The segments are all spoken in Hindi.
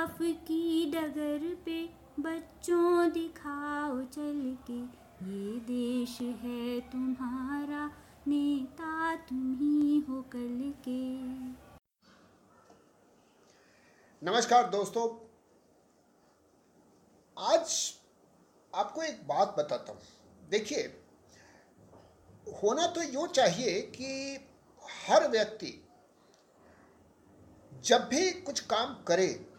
इंसाफ की डगर पे बच्चों दिखाओ चल के। ये देश है तुम्हारा, नेता तुम ही हो कल के। नमस्कार दोस्तों। आज आपको एक बात बताता हूँ। देखिए, होना तो यूँ चाहिए कि हर व्यक्ति जब भी कुछ काम करे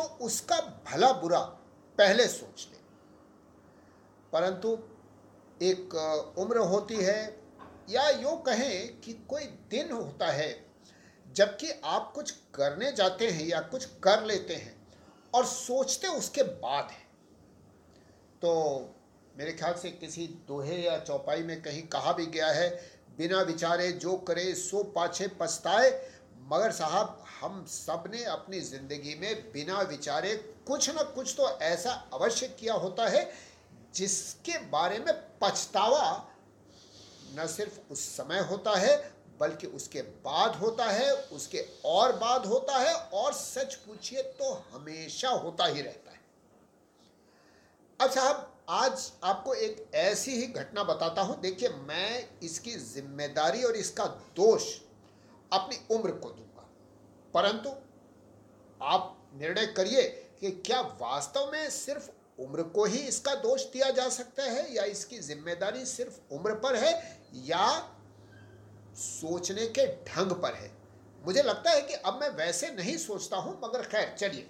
तो उसका भला बुरा पहले सोच ले। परंतु एक उम्र होती है या यूँ कहें कि कोई दिन होता है जबकि आप कुछ करने जाते हैं या कुछ कर लेते हैं और सोचते उसके बाद हैं। तो मेरे ख्याल से किसी दोहे या चौपाई में कहीं कहा भी गया है, बिना विचारे जो करे सो पाछे पछताए मगर साहब, हम सबने अपनी ज़िंदगी में बिना विचारे कुछ ना कुछ तो ऐसा अवश्य किया होता है जिसके बारे में पछतावा न सिर्फ़ उस समय होता है, बल्कि उसके बाद होता है, उसके और बाद होता है और सच पूछिए तो हमेशा होता ही रहता है। अब साहब, आज आपको एक ऐसी ही घटना बताता हूँ। देखिए, मैं इसकी ज़िम्मेदारी और इसका दोष अपनी उम्र को दूँगा। परंतु आप निर्णय करिए कि क्या वास्तव में सिर्फ़ उम्र को ही इसका दोष दिया जा सकता है या इसकी ज़िम्मेदारी सिर्फ़ उम्र पर है या सोचने के ढंग पर है? मुझे लगता है कि अब मैं वैसे नहीं सोचता हूँ, मगर खैर, चलिए।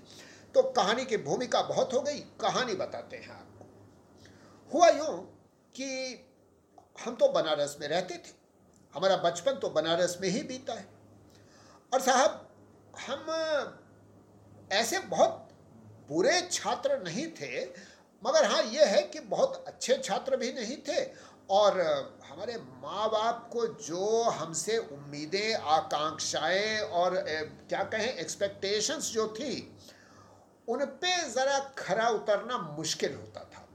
तो कहानी की भूमिका बहुत हो गई, कहानी बताते हैं आपको। हुआ यूँ कि हम तो बनारस में रहते थे। हमारा बचपन तो बनारस में ही बीता है। और साहब हम ऐसे बहुत बुरे छात्र नहीं थे मगर हाँ ये है कि बहुत अच्छे छात्र भी नहीं थे। और हमारे माँ बाप को जो हमसे उम्मीदें आकांक्षाएँ और क्या कहें एक्सपेक्टेशंस जो थी उन पे ज़रा खरा उतरना मुश्किल होता था।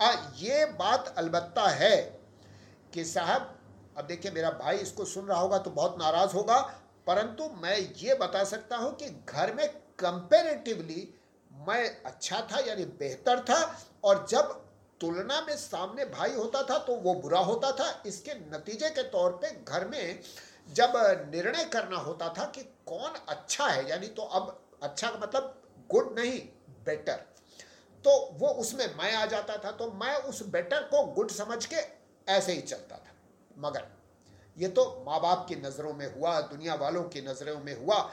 आ, ये बात अलबत्ता है कि साहब अब देखिए मेरा भाई इसको सुन रहा होगा तो बहुत नाराज़ होगा परंतु मैं ये बता सकता हूँ कि घर में कंपेरेटिवली मैं अच्छा था, यानी बेहतर था, और जब तुलना में सामने भाई होता था तो वो बुरा होता था। इसके नतीजे के तौर पे घर में जब निर्णय करना होता था कि कौन अच्छा है, यानी तो अब अच्छा का मतलब गुड नहीं बेटर तो वो उसमें मैं आ जाता था तो मैं उस बेटर को गुड समझ के ऐसे ही चलता था। मगर ये तो माँ बाप की नज़रों में हुआ, दुनिया वालों की नज़रों में हुआ।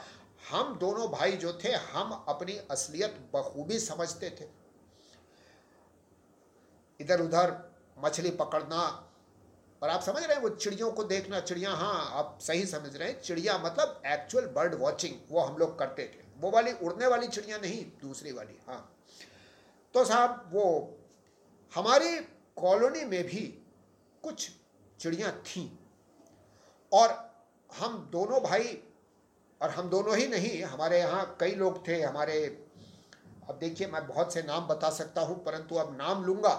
हम दोनों भाई जो थे, हम अपनी असलियत बखूबी समझते थे। इधर उधर मछली पकड़ना और आप समझ रहे हैं वो चिड़ियों को देखना, चिड़िया हाँ आप सही समझ रहे हैं। चिड़िया मतलब एक्चुअल बर्ड वॉचिंग वो हम लोग करते थे। वो वाली उड़ने वाली चिड़िया नहीं, दूसरी वाली हाँ। तो साहब, वो हमारी कॉलोनी में भी कुछ चिड़िया थीं। और हम दोनों भाई और हम दोनों ही नहीं हमारे यहाँ कई लोग थे हमारे अब देखिए मैं बहुत से नाम बता सकता हूँ परंतु अब नाम लूँगा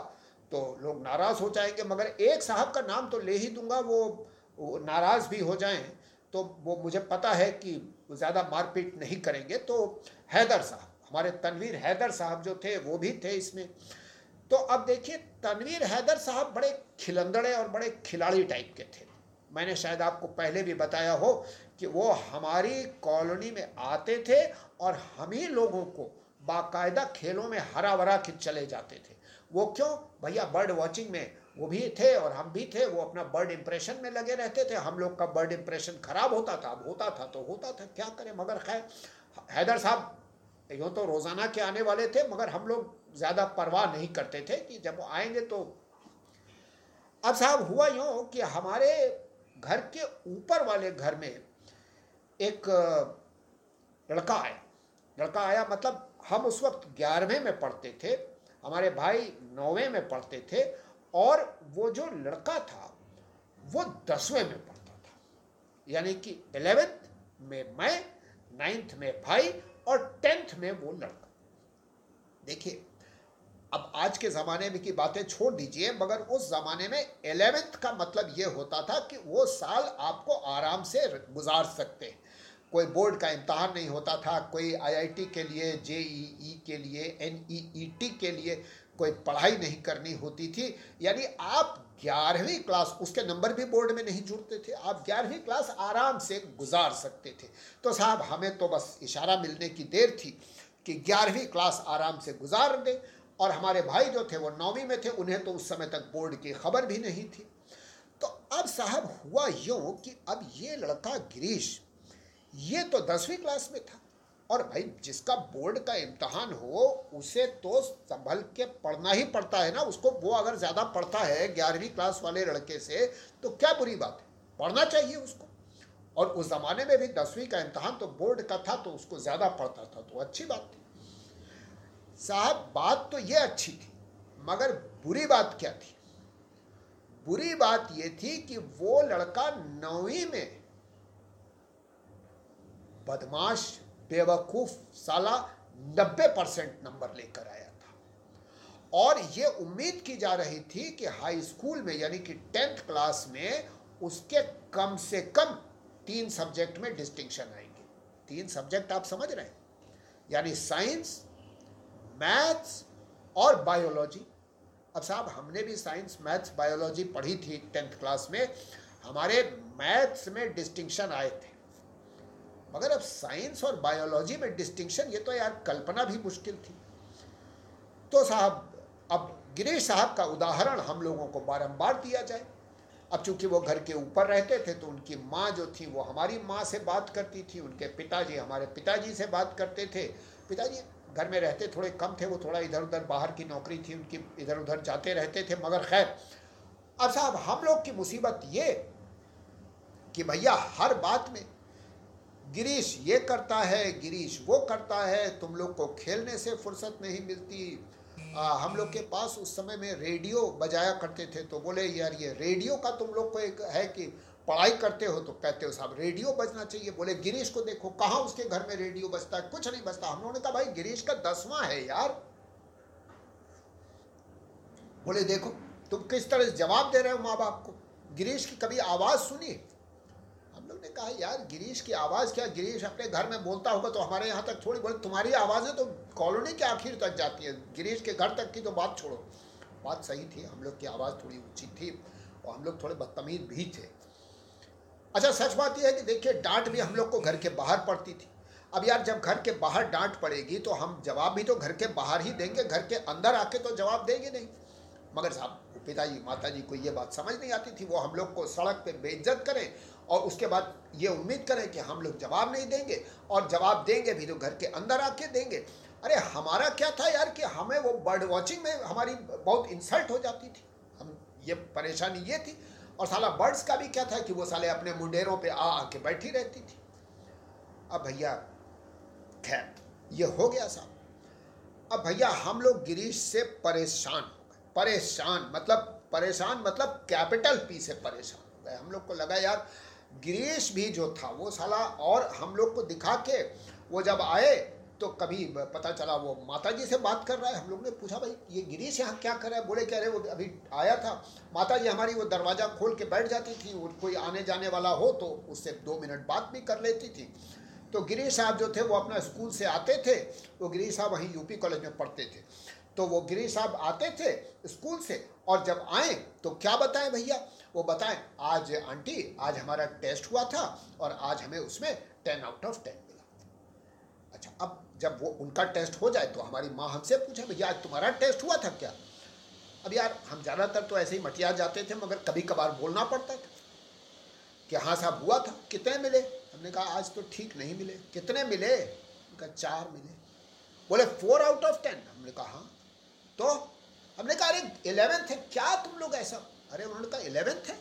तो लोग नाराज़ हो जाएँगे मगर एक साहब का नाम तो ले ही दूँगा वो, वो नाराज़ भी हो जाएँ तो वो मुझे पता है कि ज़्यादा मारपीट नहीं करेंगे तो हैदर साहब हमारे तनवीर हैदर साहब जो थे वो भी थे इसमें। तो अब देखिए तनवीर हैदर साहब बड़े खिलंदड़े और बड़े खिलाड़ी टाइप के थे। मैंने शायद आपको पहले भी बताया हो कि वो हमारी कॉलोनी में आते थे और हम ही लोगों को बाकायदा खेलों में हरा भरा के चले जाते थे। वो क्यों? भैया, बर्ड वॉचिंग में वो भी थे और हम भी थे, वो अपना बर्ड इम्प्रेशन में लगे रहते थे। हम लोग का बर्ड इम्प्रेशन खराब होता था, अब होता था तो होता था, क्या करें? मगर खैर, हैदर साहब, यूँ तो रोज़ाना के आने वाले थे, मगर हम लोग ज़्यादा परवाह नहीं करते थे कि जब आएँगे तो। अब साहब, हुआ यूँ कि हमारे घर के ऊपर वाले घर में एक लड़का आया। लड़का आया मतलब हम उस वक्त ग्यारहवें में पढ़ते थे, हमारे भाई नौवें में पढ़ते थे और वो जो लड़का था, वो दसवें में पढ़ता था। यानी कि एलेवेंथ में मैं, नाइन्थ में भाई और टेंथ में वो लड़का। देखिए आज के ज़माने में की बातें छोड़ दीजिए, मगर उस ज़माने में एलेवेंथ का मतलब ये होता था कि वो साल आपको आराम से गुजार सकते हैं। कोई बोर्ड का इम्तहान नहीं होता था, कोई आईआईटी के लिए जेईई के लिए एनईईटी के लिए कोई पढ़ाई नहीं करनी होती थी। यानी आप ग्यारहवीं क्लास, उसके नंबर भी बोर्ड में नहीं जुड़ते थे, आप ग्यारहवीं क्लास आराम से गुजार सकते थे। तो साहब, हमें तो बस इशारा मिलने की देर थी कि ग्यारहवीं क्लास आराम से गुजार दें और हमारे भाई जो थे, वो नौवीं में थे, उन्हें तो उस समय तक बोर्ड की खबर भी नहीं थी। तो अब साहब हुआ यूँ कि अब ये लड़का गिरीश, ये तो दसवीं क्लास में था और भाई जिसका बोर्ड का इम्तहान हो, उसे तो संभल के पढ़ना ही पड़ता है ना। उसको वो अगर ज़्यादा पढ़ता है ग्यारहवीं क्लास वाले लड़के से तो क्या बुरी बात है? पढ़ना चाहिए उसको। और उस ज़माने में भी दसवीं का इम्तहान तो बोर्ड का था तो उसको ज़्यादा पढ़ता था तो अच्छी बात थी। साहब, बात तो ये अच्छी थी, मगर बुरी बात क्या थी? बुरी बात ये थी कि वो लड़का नौवीं में बदमाश, बेवकूफ़ साला नब्बे परसेंट नंबर लेकर आया था। और ये उम्मीद की जा रही थी कि हाई स्कूल में, यानी कि टेंथ क्लास में, उसके कम से कम तीन सब्जेक्ट में डिस्टिंक्शन आएँगे। तीन सब्जेक्ट आप समझ रहे हैं? यानी साइंस मैथ्स और बायोलॉजी। अब साहब, हमने भी साइंस, मैथ्स, बायोलॉजी पढ़ी थी टेंथ क्लास में। हमारे मैथ्स में डिस्टिंक्शन आए थे। मगर अब साइंस और बायोलॉजी में डिस्टिंक्शन, ये तो यार कल्पना भी मुश्किल थी। तो साहब, अब गिरीश साहब का उदाहरण हम लोगों को बारंबार दिया जाए। अब चूँकि वो घर के ऊपर रहते थे तो उनकी माँ जो थी, वो हमारी माँ से बात करती थी। उनके पिताजी, हमारे पिताजी से बात करते थे। पिताजी घर में रहते थोड़े कम थे वो थोड़ा इधर उधर बाहर की नौकरी थी उनकी इधर उधर जाते रहते थे मगर खैर। अब साहब हम लोग की मुसीबत ये कि भैया हर बात में गिरीश ये करता है गिरीश वो करता है तुम लोग को खेलने से फुर्सत नहीं मिलती। आ, हम लोग के पास उस समय में रेडियो बजाया करते थे तो बोले यार ये रेडियो का तुम लोग को एक है कि पढ़ाई करते हो तो कहते हो साहब, रेडियो बजना चाहिए। बोले, गिरीश को देखो, कहाँ उसके घर में रेडियो बजता है? कुछ नहीं बजता। हम लोगों ने कहा, भाई, गिरीश का दसवां है यार। बोले, देखो, तुम किस तरह से जवाब दे रहे हो माँ बाप को? गिरीश की कभी आवाज़ सुनी? हम लोग ने कहा, यार, गिरीश की आवाज़ क्या? गिरीश अपने घर में बोलता होगा तो हमारे यहाँ तक थोड़ी बोले, तुम्हारी आवाज़ें तो कॉलोनी के आखिर तक जाती है। गिरीश के घर तक की तो बात छोड़ो। बात सही थी, हम लोग की आवाज़ थोड़ी ऊँची थी और हम लोग थोड़े बदतमीज भी थे। अच्छा सच बात यह है कि देखिए, डांट भी हम लोग को घर के बाहर पड़ती थी। अब यार, जब घर के बाहर डांट पड़ेगी तो हम जवाब भी तो घर के बाहर ही देंगे, घर के अंदर आके तो जवाब देंगे नहीं। मगर साहब, पिताजी माता जी को ये बात समझ नहीं आती थी, वो हम लोग को सड़क पे बेइज्जत करें और उसके बाद ये उम्मीद करें कि हम लोग जवाब नहीं देंगे और जवाब देंगे भी तो घर के अंदर आके देंगे। अरे, हमारा क्या था यार कि हमें वो बर्ड वॉचिंग में हमारी बहुत इंसल्ट हो जाती थी। हम, ये परेशानी ये थी और साला बर्ड्स का भी क्या था कि वो साले अपने मुंडेरों पे आ आके बैठी रहती थी। अब भैया, खैर, ये हो गया साहब। अब भैया, हम लोग गिरीश से परेशान हो गए। परेशान मतलब परेशान मतलब कैपिटल पी से परेशान हो गए। हम लोग को लगा, यार, गिरीश भी जो था, वो साला और हम लोग को दिखा के वो जब आए तो कभी पता चला वो माता जी से बात कर रहा है। हम लोग ने पूछा, भाई, ये गिरीश यहाँ क्या कर रहा है? बोले कह रहे वो अभी आया था। माता जी हमारी वो दरवाज़ा खोल के बैठ जाती थी कोई आने जाने वाला हो तो उससे दो मिनट बात भी कर लेती थी। तो गिरीश साहब जो थे वो अपना स्कूल से आते थे। वो गिरीश साहब वहीं यूपी कॉलेज में पढ़ते थे। तो वो गिरीश साहब आते थे स्कूल से और जब आए तो क्या बताएँ भैया? वो बताएँ, आज आंटी, आज हमारा टेस्ट हुआ था और आज हमें उसमें टेन आउट ऑफ़ टेन मिला। अच्छा अब जब वो उनका टेस्ट हो जाए तो हमारी माँ हमसे पूछे, भैया, आज तुम्हारा टेस्ट हुआ था क्या? अब यार, हम ज़्यादातर तो ऐसे ही मटिया जाते थे, मगर कभी कभार बोलना पड़ता था कि हाँ साहब, हुआ था। कितने मिले? हमने कहा, आज तो ठीक नहीं मिले। कितने मिले? उनका चार मिले। बोले, फोर आउट ऑफ़ टेन। हमने कहा हाँ। तो हमने कहा, अरे, इलेवेंथ है। क्या तुम लोग ऐसा? अरे, उन्होंने कहा, इलेवेंथ है।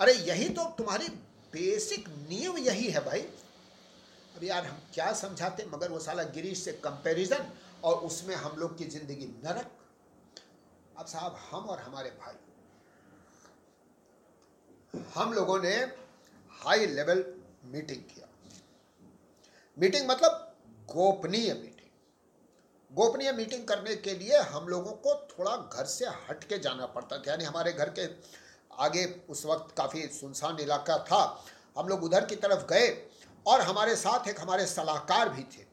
अरे, यही तो तुम्हारी बेसिक नींव यही है भाई। अब यार हम क्या समझाते मगर वो साला गिरीश से कंपैरिजन और उसमें हम लोग की ज़िंदगी नरक। अब साहब, हम और हमारे भाई। हम लोगों ने हाई लेवल मीटिंग किया। मीटिंग मतलब गोपनीय मीटिंग गोपनीय मीटिंग करने के लिए हम लोगों को थोड़ा घर से हट के जाना पड़ता था। यानी हमारे घर के आगे उस वक्त काफ़ी सुनसान इलाका था। हम लोग उधर की तरफ़ गए। और हमारे साथ एक हमारे सलाहकार भी थे,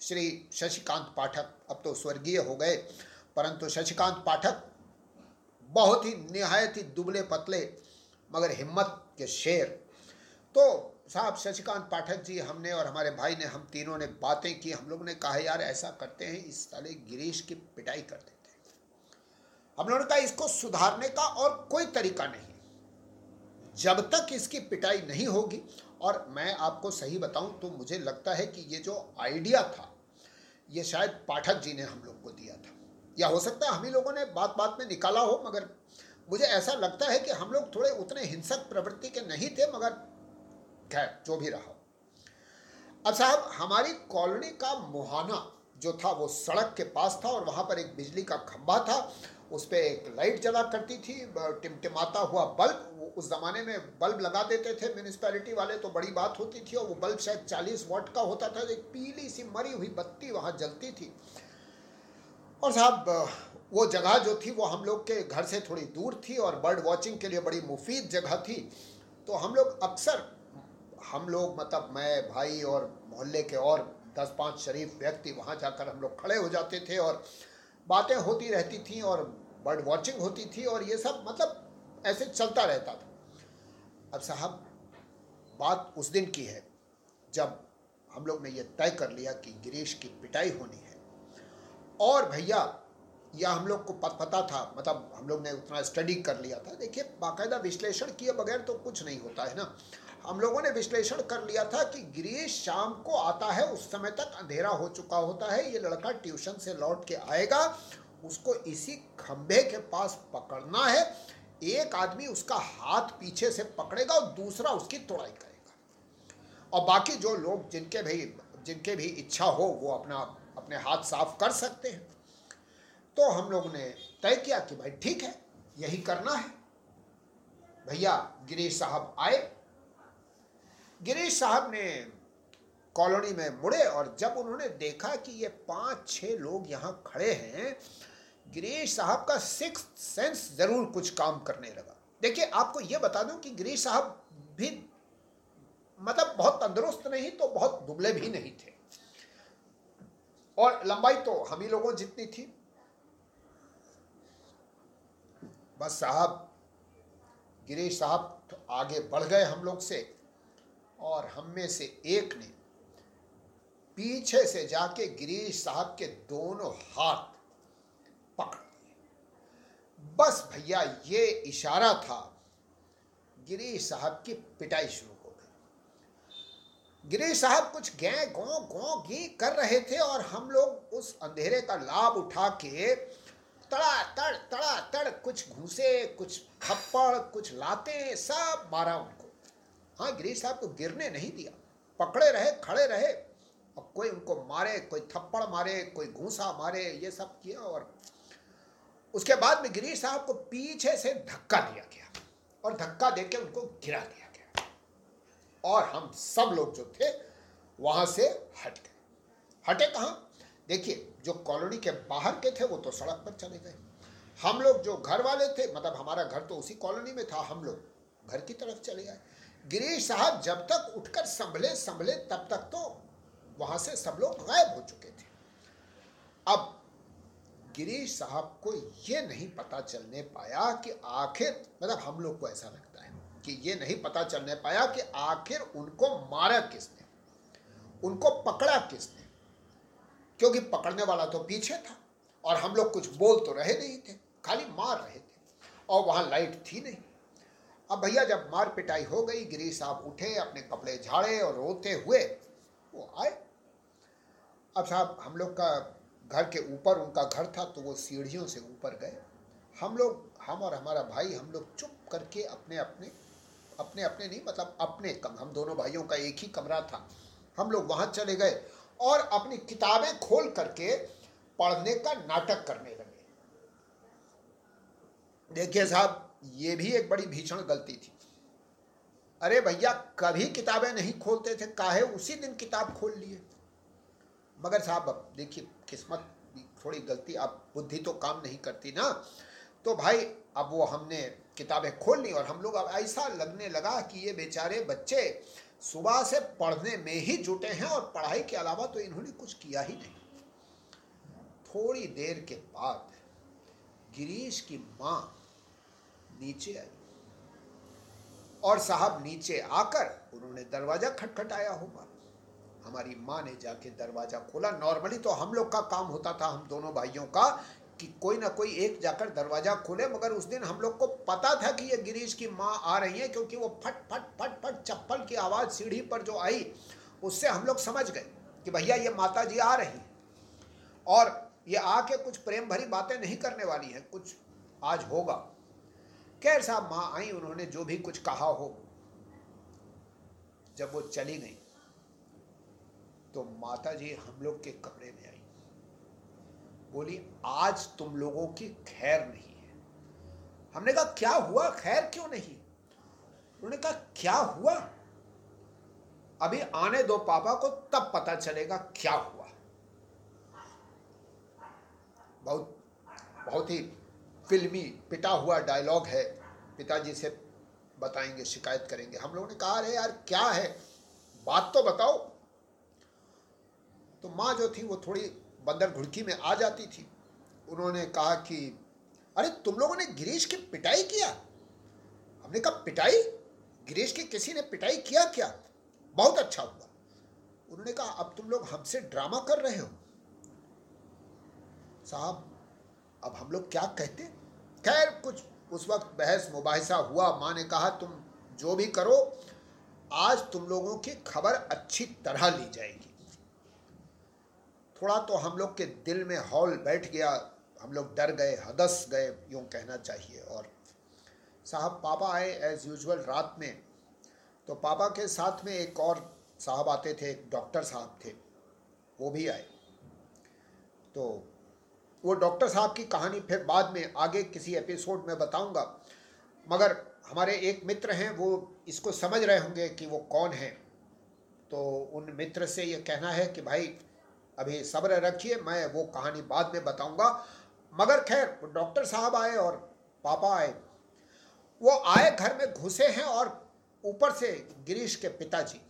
श्री शशिकांत पाठक। अब तो स्वर्गीय हो गए, परंतु शशिकांत पाठक बहुत ही निहायत ही दुबले पतले, मगर हिम्मत के शेर। तो साहब, शशिकांत पाठक जी, हमने और हमारे भाई ने, हम तीनों ने बातें की, हम लोग ने कहा, यार, ऐसा करते हैं, इस साले गिरीश की पिटाई कर देते हैं। हम लोगों ने कहा, इसको सुधारने का और कोई तरीका नहीं। जब तक इसकी पिटाई नहीं होगी और मैं आपको सही बताऊँ तो मुझे लगता है कि ये जो आइडिया था, ये शायद पाठक जी ने हम लोग को दिया था। या हो सकता है हम ही लोगों ने बात बात में निकाला हो, मगर मुझे ऐसा लगता है कि हम लोग थोड़े उतने हिंसक प्रवृत्ति के नहीं थे, मगर खैर, जो भी रहा। अब साहब, हमारी कॉलोनी का मुहाना जो था, वो सड़क के पास था और वहाँ पर एक बिजली का खंभा था। उस पर एक लाइट जला करती थी टिमटिमाता हुआ बल्ब उस ज़माने में बल्ब लगा देते थे म्यूनिसपैलिटी वाले तो बड़ी बात होती थी और वो बल्ब शायद चालीस वाट का होता था, एक पीली सी मरी हुई बत्ती वहाँ जलती थी। और साहब वो जगह जो थी, वो हम लोग के घर से थोड़ी दूर थी और बर्ड वॉचिंग के लिए बड़ी मुफीद जगह थी। तो हम लोग अक्सर, हम लोग मतलब मैं, भाई और मोहल्ले के और दस पाँच शरीफ व्यक्ति वहाँ जाकर हम लोग खड़े हो जाते थे और बातें होती रहती थी और बर्ड वॉचिंग होती थी और ये सब मतलब ऐसे चलता रहता था। अब साहब, बात उस दिन की है जब हम लोग ने ये तय कर लिया कि गिरीश की पिटाई होनी है। और भैया या हम लोग को पता था मतलब हम लोग ने उतना स्टडी कर लिया था। देखिए, बाकायदा विश्लेषण किए बगैर तो कुछ नहीं होता, है ना? हम लोगों ने विश्लेषण कर लिया था कि गिरीश शाम को आता है, उस समय तक अंधेरा हो चुका होता है। ये लड़का ट्यूशन से लौट के आएगा, उसको इसी खंभे के पास पकड़ना है। एक आदमी उसका हाथ पीछे से पकड़ेगा और दूसरा उसकी तोड़ाई करेगा। और बाकी जो लोग जिनके भी जिनके भी इच्छा हो, वो अपना, अपने हाथ साफ़ कर सकते हैं। तो हम लोग ने तय किया कि भाई ठीक है, यही करना है। भैया गिरीश साहब आए गिरीश साहब ने कॉलोनी में मुड़े और जब उन्होंने देखा कि ये पाँच छह लोग यहाँ खड़े हैं गिरीश साहब का सिक्स सेंस ज़रूर कुछ काम करने लगा। देखिए, आपको ये बता दूँ कि गिरीश साहब भी मतलब बहुत तंदुरुस्त नहीं तो बहुत दुबले भी नहीं थे। और लंबाई तो हम ही लोगों जितनी थी। बस साहब गिरीश साहब तो आगे बढ़ गए हम लोग से। और हम में से एक ने पीछे से जाके गिरीश साहब के दोनों हाथ पकड़ लिए। बस भैया, ये इशारा था, गिरीश साहब की पिटाई शुरू हो गई। गिरीश साहब कुछ गै, गौ गौ, गी कर रहे थे और हम लोग उस अंधेरे का लाभ उठा के तड़ा, तड़ तड़ा, तड़, कुछ घूसे, कुछ थप्पड़, कुछ लाते, सब मारा उनको हाँ गिरीश साहब को गिरने नहीं दिया। पकड़े रहे, खड़े रहे। और कोई उनको मारे, कोई थप्पड़ मारे, कोई घूसा मारे, ये सब किया और उसके बाद में गिरीश साहब को पीछे से धक्का दिया गया और धक्का देके उनको गिरा दिया गया। और हम सब लोग जो थे, वहाँ से हट गए। हटे कहा? देखिए, जो कॉलोनी के बाहर के थे, वो तो सड़क पर चले गए। हम लोग जो घर वाले थे मतलब हमारा घर तो उसी कॉलोनी में था, हम लोग घर की तरफ़ चले गए गिरीश साहब जब तक उठकर संभले संभले, तब तक तो वहाँ से सब लोग गायब हो चुके थे। अब गिरीश साहब को यह नहीं पता चलने पाया कि आखिर मतलब हम लोग को ऐसा लगता है कि ये नहीं पता चलने पाया कि आखिर उनको मारा किसने, उनको पकड़ा किसने, क्योंकि पकड़ने वाला तो पीछे था और हम लोग कुछ बोल तो रहे नहीं थे, खाली मार रहे थे और वहाँ लाइट थी नहीं। अब भैया जब मार पिटाई हो गई, गिरी साहब उठे, अपने कपड़े झाड़े और रोते हुए, वो आए। अब साहब, हम लोग का घर के ऊपर उनका घर था तो वो सीढ़ियों से ऊपर गए। हम लोग, हम और हमारा भाई, हम लोग चुप करके अपने अपने अपने अपने नहीं मतलब अपने कम, हम दोनों भाइयों का एक ही कमरा था। हम लोग वहाँ चले गए और अपनी किताबें खोल करके पढ़ने का नाटक करने लगे। देखिए साहब ये भी एक बड़ी भीषण गलती थी। अरे भैया, कभी किताबें नहीं खोलते थे, काहे उसी दिन किताब खोल लिए? मगर साहब, अब देखिए, किस्मत थोड़ी गलती अब बुद्धि तो काम नहीं करती ना। तो भाई, अब वो हमने किताबें खोल ली और हम लोग अब ऐसा लगने लगा कि ये बेचारे बच्चे सुबह से पढ़ने में ही जुटे हैं और पढ़ाई के अलावा तो इन्होंने कुछ किया ही नहीं। थोड़ी देर के बाद गिरीश की माँ नीचे आई। और साहब नीचे आकर उन्होंने दरवाज़ा खटखटाया होगा हमारी माँ ने जाके दरवाज़ा खोला। नॉर्मली तो हम लोग का काम होता था, हम दोनों भाइयों का, कि कोई ना कोई एक जाकर दरवाज़ा खोले, मगर उस दिन हम लोग को पता था कि ये गिरीश की माँ आ रही है, क्योंकि वो फट फट फट फट चप्पल की आवाज़ सीढ़ी पर जो आई, उससे हम लोग समझ गए कि भैया ये माता जी आ रही और ये आके कुछ प्रेम भरी बातें नहीं करने वाली है, कुछ आज होगा। खैर साहब माँ आई उन्होंने जो भी कुछ कहा हो, जब वो चली गई तो माता जी हम लोग के कमरे में आई। बोली, आज तुम लोगों की खैर नहीं है। हमने कहा, क्या हुआ? खैर क्यों नहीं? उन्होंने कहा, क्या हुआ? अभी आने दो पापा को, तब पता चलेगा क्या हुआ। बहुत बहुत ही फिल्मी पिटा हुआ डायलॉग है। पिताजी से बताएँगे, शिकायत करेंगे। हम लोगों ने कहा, अरे यार, क्या है? बात तो बताओ। तो माँ जो थी, वो थोड़ी बंदर घुड़की में आ जाती थी। उन्होंने कहा कि, अरे, तुम लोगों ने गिरीश की पिटाई किया? हमने कहा, पिटाई? गिरीश की किसी ने पिटाई किया क्या? बहुत अच्छा हुआ। उन्होंने कहा, अब तुम लोग हमसे ड्रामा कर रहे हो? साहब अब हम लोग क्या कहते खैर, कुछ उस वक्त बहस मुबासा हुआ। माँ ने कहा, तुम जो भी करो, आज तुम लोगों की खबर अच्छी तरह ली जाएगी। थोड़ा तो हम लोग के दिल में हॉल बैठ गया। हम लोग डर गए, हदस गए, यूँ कहना चाहिए। और साहब, पापा आए एज यूजल रात में। तो पापा के साथ में एक और साहब आते थे, एक डॉक्टर साहब थे। वो भी आए। तो वो डॉक्टर साहब की कहानी फिर बाद में आगे किसी एपिसोड में बताऊँगा। मगर हमारे एक मित्र हैं, वो इसको समझ रहे होंगे कि वो कौन है। तो उन मित्र से ये कहना है कि भाई, अभी सब्र रखिए, मैं वो कहानी बाद में बताऊँगा। मगर खैर डॉक्टर साहब आए और पापा आए। वो आए, घर में घुसे हैं और ऊपर से गिरीश के पिताजी।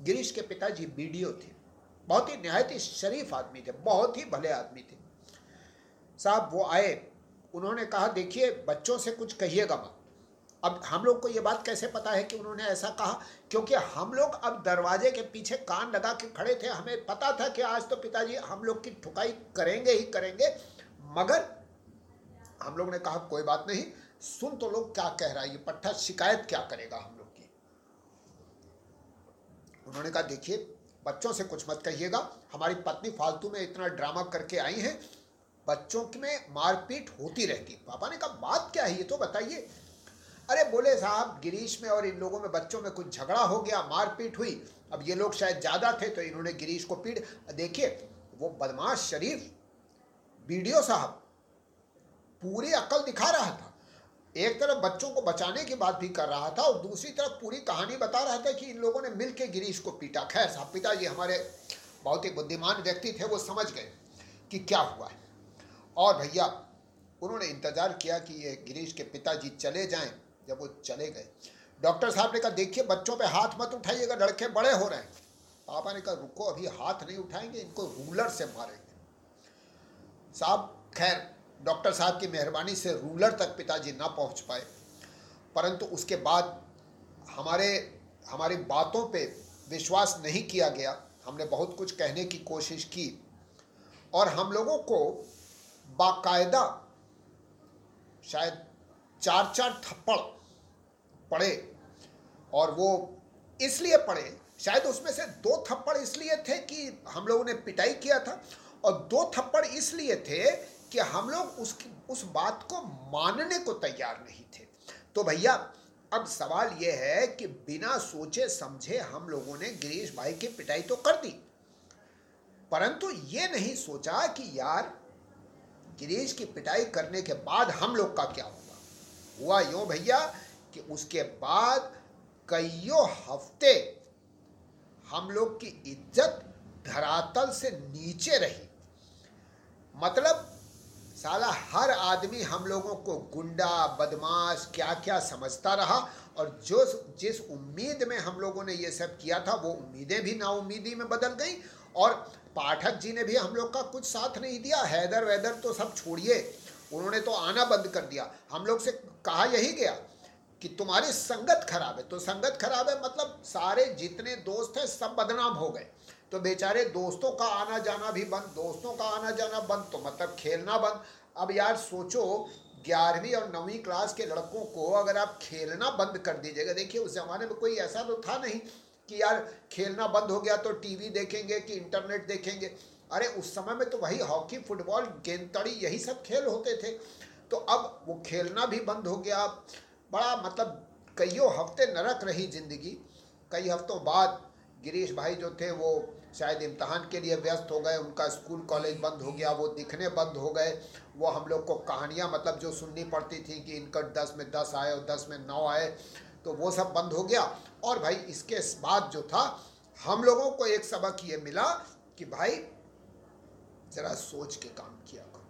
गिरीश के पिताजी बीडीओ थे। बहुत ही नहायत ही शरीफ आदमी थे, बहुत ही भले आदमी थे। साहब, वो आए। उन्होंने कहा, देखिए, बच्चों से कुछ कहिएगा मत। अब हम लोग को ये बात कैसे पता है कि उन्होंने ऐसा कहा? क्योंकि हम लोग अब दरवाजे के पीछे कान लगा के खड़े थे। हमें पता था कि आज तो पिताजी हम लोग की ठुकाई करेंगे ही करेंगे। मगर हम लोग ने कहा, कोई बात नहीं, सुन तो लोग क्या कह रहा है ये पट्टा, शिकायत क्या करेगा हम लोग की? उन्होंने कहा, देखिए, बच्चों से कुछ मत कहिएगा। हमारी पत्नी फालतू में इतना ड्रामा करके आई है। बच्चों में मारपीट होती रहती पापा ने कहा, बात क्या है ये? तो बताइए। अरे बोले साहब, गिरीश में और इन लोगों में बच्चों में कुछ झगड़ा हो गया, मारपीट हुई। अब ये लोग शायद ज़्यादा थे तो इन्होंने गिरीश को पीट, देखिए, वो बदमाश शरीफ वीडियो साहब, पूरी अकल दिखा रहा था। एक तरफ़ बच्चों को बचाने की बात भी कर रहा था और दूसरी तरफ़ पूरी कहानी बता रहा था कि इन लोगों ने मिल के गिरीश को पीटा। खैर साहब, पिताजी हमारे बहुत ही बुद्धिमान व्यक्ति थे, वो समझ गए कि क्या हुआ है। और भैया, उन्होंने इंतज़ार किया कि ये गिरीश के पिताजी चले जाएँ, जब वो चले गए। डॉक्टर साहब ने कहा, देखिए, बच्चों पे हाथ मत उठाइएगा, लड़के बड़े हो रहे हैं। पापा ने कहा, रुको, अभी हाथ नहीं उठाएँगे, इनको रूलर से मारेंगे। साहब, खैर, डॉक्टर साहब की मेहरबानी से रूलर तक पिताजी ना पहुँच पाए। परंतु उसके बाद हमारे, हमारी बातों पे विश्वास नहीं किया गया। हमने बहुत कुछ कहने की कोशिश की और हम लोगों को बाकायदा शायद चार चार थप्पड़ पड़े और वो इसलिए पड़े, शायद उसमें से दो थप्पड़ इसलिए थे कि हम लोगों ने पिटाई किया था और दो थप्पड़ इसलिए थे कि हम लोग उसकी, उस बात को मानने को तैयार नहीं थे। तो भैया, अब सवाल यह है कि बिना सोचे समझे हम लोगों ने गिरीश भाई की पिटाई तो कर दी, परंतु ये नहीं सोचा कि यार गिरीश की पिटाई करने के बाद हम लोग का क्या होगा हुआ यो भैया कि उसके बाद कईयों हफ़्ते हम लोग की इज़्ज़त धरातल से नीचे रही। मतलब साला हर आदमी हम लोगों को गुंडा, बदमाश क्या क्या समझता रहा और जो जिस उम्मीद में हम लोगों ने ये सब किया था, वो उम्मीदें भी नाउमीदी में बदल गई और पाठक जी ने भी हम लोग का कुछ साथ नहीं दिया। हैदर वैदर तो सब छोड़िए। उन्होंने तो आना बंद कर दिया। हम लोग से कहा यही गया कि तुम्हारी संगत खराब है। तो संगत खराब है मतलब सारे जितने दोस्त हैं सब बदनाम हो गए। तो बेचारे दोस्तों का आना जाना भी बंद, दोस्तों का आना जाना बंद तो मतलब खेलना बंद। अब यार सोचो, ग्यारहवीं और नौवीं क्लास के लड़कों को अगर आप खेलना बंद कर दीजिएगा। देखिए उस ज़माने में कोई ऐसा तो था नहीं। कि यार खेलना बंद हो गया तो टीवी देखेंगे कि इंटरनेट देखेंगे। अरे, उस समय में तो वही हॉकी, फुटबॉल, गेंदतड़ी, यही सब खेल होते थे। तो अब वो खेलना भी बंद हो गया। बड़ा मतलब कईयों हफ़्ते नरक रही ज़िंदगी। कई हफ्तों बाद गिरीश भाई जो थे, वो शायद इम्तहान के लिए व्यस्त हो गए। उनका स्कूल, कॉलेज बंद हो गया, वो दिखने बंद हो गए। वो हम लोग को कहानियाँ मतलब जो सुननी पड़ती थी कि इनका दस में दस आए और दस में नौ आए। तो वो सब बंद हो गया। और भाई, इसके बाद जो था, हम लोगों को एक सबक ये मिला कि भाई, ज़रा सोच के काम किया करो।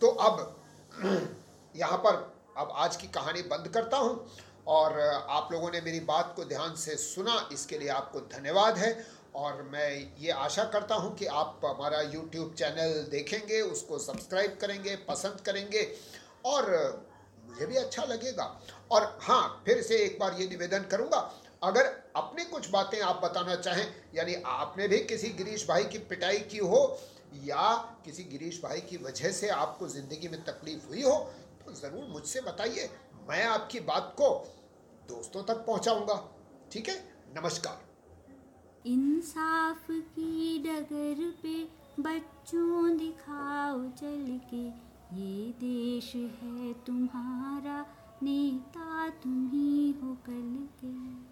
तो अब यहाँ पर अब आज की कहानी बंद करता हूँ। और आप लोगों ने मेरी बात को ध्यान से सुना, इसके लिए आपको धन्यवाद है। और मैं ये आशा करता हूँ कि आप हमारा यूट्यूब चैनल देखेंगे, उसको सब्सक्राइब करेंगे, पसंद करेंगे। और मुझे भी अच्छा लगेगा। और हाँ फिर से एक बार ये निवेदन करूँगा, अगर अपनी कुछ बातें आप बताना चाहें, यानी आपने भी किसी गिरीश भाई की पिटाई की हो, या किसी गिरीश भाई की वजह से आपको ज़िंदगी में तकलीफ़ हुई हो तो ज़रूर मुझसे बताइए। मैं आपकी बात को दोस्तों तक पहुंचाऊँगा। ठीक है? नमस्कार। इंसाफ की डगर पे बच्चों दिखाओ चल के। ये देश है तुम्हारा नेता तुम ही हो कल के।